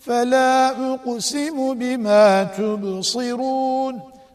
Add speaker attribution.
Speaker 1: فلا أقسم بما تبصرون